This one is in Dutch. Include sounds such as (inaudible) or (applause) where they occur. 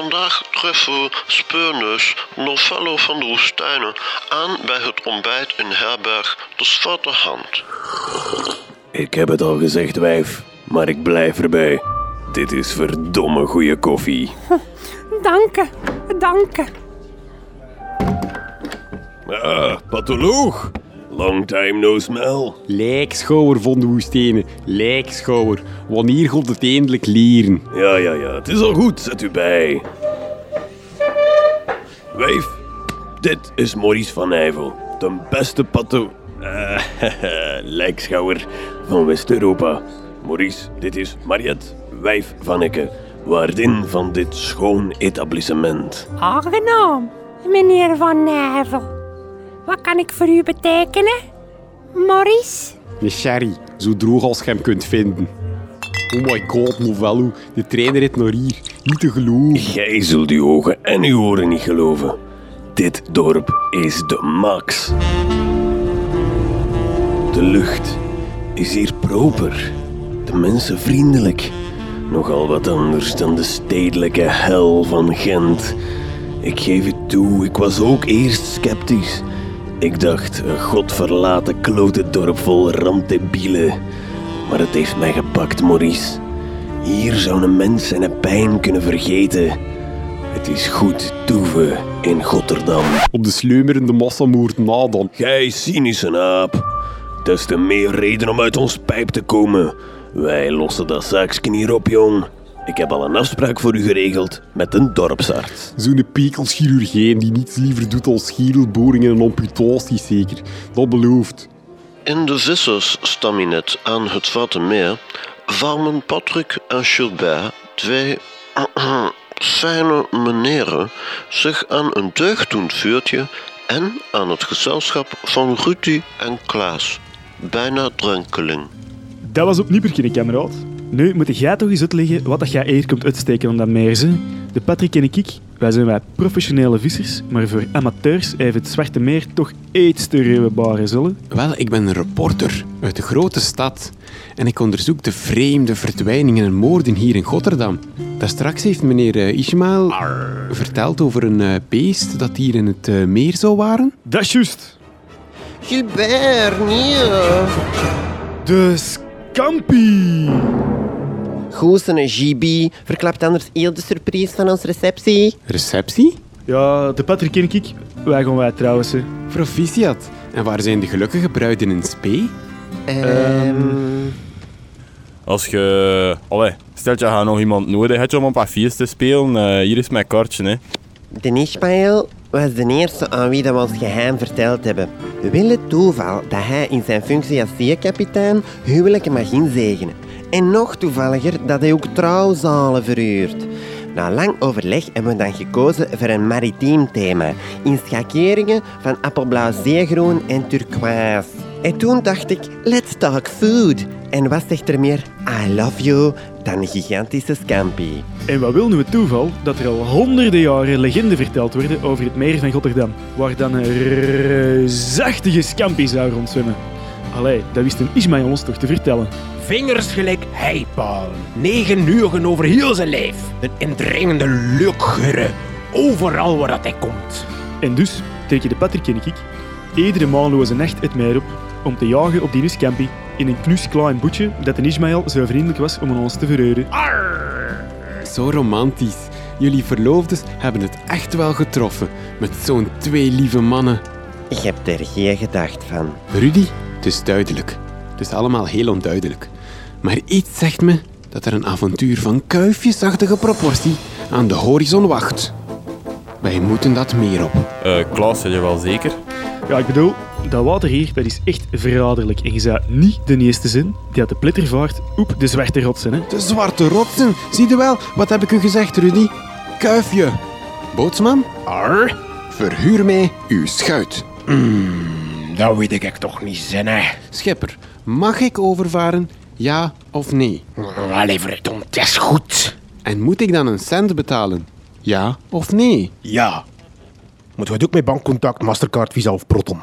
Vandaag treffen we Speurneus Novello van de Woestijnen aan bij het ontbijt in herberg De Zwarte Hand. Ik heb het al gezegd, wijf, maar ik blijf erbij. Dit is verdomme goede koffie. (laughs) Dank dank Ah, patholoog. Long time no smell. Lijkschouwer van de woestijnen. Lijkschouwer. Wanneer gaat het eindelijk leren? Ja, ja, ja, het is al goed. Zet u bij. Wijf, dit is Maurice van Nijvel. De beste patho... Uh, (laughs) lijkschouwer van West-Europa. Maurice, dit is Mariette, wijf van Ikke. Waardin van dit schoon etablissement. Aangenaam, meneer Van Nijvel. Wat kan ik voor u betekenen, Maurice? Een sherry, zo droog als je hem kunt vinden. Oh my god, Novello, de trein rijdt naar hier. Niet te geloven. Jij zult uw ogen en uw oren niet geloven. Dit dorp is de max. De lucht is hier proper. De mensen vriendelijk. Nogal wat anders dan de stedelijke hel van Gent. Ik geef het toe, ik was ook eerst sceptisch. Ik dacht, een godverlaten klote dorp vol randdebielen. Maar het heeft mij gepakt, Maurice. Hier zou een mens zijn pijn kunnen vergeten. Het is goed toeven in Rotterdam. Op de sleumerende massamoord na dan. Gij cynische aap. Des te meer reden om uit ons pijp te komen. Wij lossen dat zaakje hier op, jong. Ik heb al een afspraak voor u geregeld met een dorpsarts. Zo'n pekelchirurgijn die niets liever doet dan schiedelboringen en amputaties, zeker. Dat belooft. In de vissersstaminet aan het Zwarte Meer vormen Patrick en Gilbert, twee (clears throat) fijne meneren, zich aan een deugddoend vuurtje en aan het gezelschap van Rudy en Klaas, bijna drenkeling. Dat was op Nieperken, kameraad. Nu moet jij toch eens uitleggen wat dat jij eer komt uitsteken om dat meer. Ze. De Patrick en ik, wij zijn wij professionele vissers, maar voor amateurs heeft het Zwarte Meer toch iets te ruwe baren zullen. Wel, ik ben een reporter uit de grote stad en ik onderzoek de vreemde verdwijningen en moorden hier in Rotterdam. Daar straks heeft meneer uh, Ismaël verteld over een uh, beest dat hier in het uh, meer zou waren. Dat is juist. Gilbert, nee. De Scampi. Goes en GB verklapt anders heel de surprise van onze receptie. Receptie? Ja, de Patrick en ik, wij gaan wij trouwens. Hè. Proficiat. En waar zijn de gelukkige bruiden in spe? Um... Als je... Allee, stel je gaat nog iemand nodig hebt om een feest te spelen, uh, hier is mijn kaartje. Hè. De Ismaël was de eerste aan wie dat we ons geheim verteld hebben. We willen toeval dat hij in zijn functie als zeekapitein huwelijken mag inzegenen. En nog toevalliger dat hij ook trouwzalen verhuurt. Na lang overleg hebben we dan gekozen voor een maritiem thema. In schakeringen van appelblauw zeegroen en turquoise. En toen dacht ik, let's talk food. En wat zegt er meer I love you dan een gigantische scampi. En wat wil nu het toeval dat er al honderden jaren legenden verteld worden over het meer van Rotterdam, waar dan een reusachtige scampi zou rondzwemmen. Allee, dat wist een Ismaël ons toch te vertellen. Vingers gelijk heipaal. Negen uren over heel zijn lijf. Een indringende luchtgeur. Overal waar dat hij komt. En dus teken de Patrick en ik iedere maanloze nacht het meer op om te jagen op die Nuscampi in een knusklein boetje dat de Ismaël zo vriendelijk was om ons te verreuren. Zo romantisch. Jullie verloofdes hebben het echt wel getroffen met zo'n twee lieve mannen. Ik heb er geen gedacht van. Rudy, het is duidelijk. Het is allemaal heel onduidelijk. Maar iets zegt me dat er een avontuur van kuifjesachtige proportie aan de horizon wacht. Wij moeten dat meer op. Uh, Klaas, ben je wel zeker? Ja, ik bedoel, dat water hier dat is echt verraderlijk. En je zou niet de eerste zijn die uit de plitter vaart op de zwarte rotsen. Hè? De zwarte rotsen? Zie je wel? Wat heb ik u gezegd, Rudy? Kuifje. Bootsman? Ar? Verhuur mij uw schuit. Mm, dat weet ik toch niet zinnen. Schipper, mag ik overvaren? Ja of nee? Allee, verdomme, het is goed. En moet ik dan een cent betalen? Ja of nee? Ja. Moet je ook met bankcontact, Mastercard, Visa of Proton?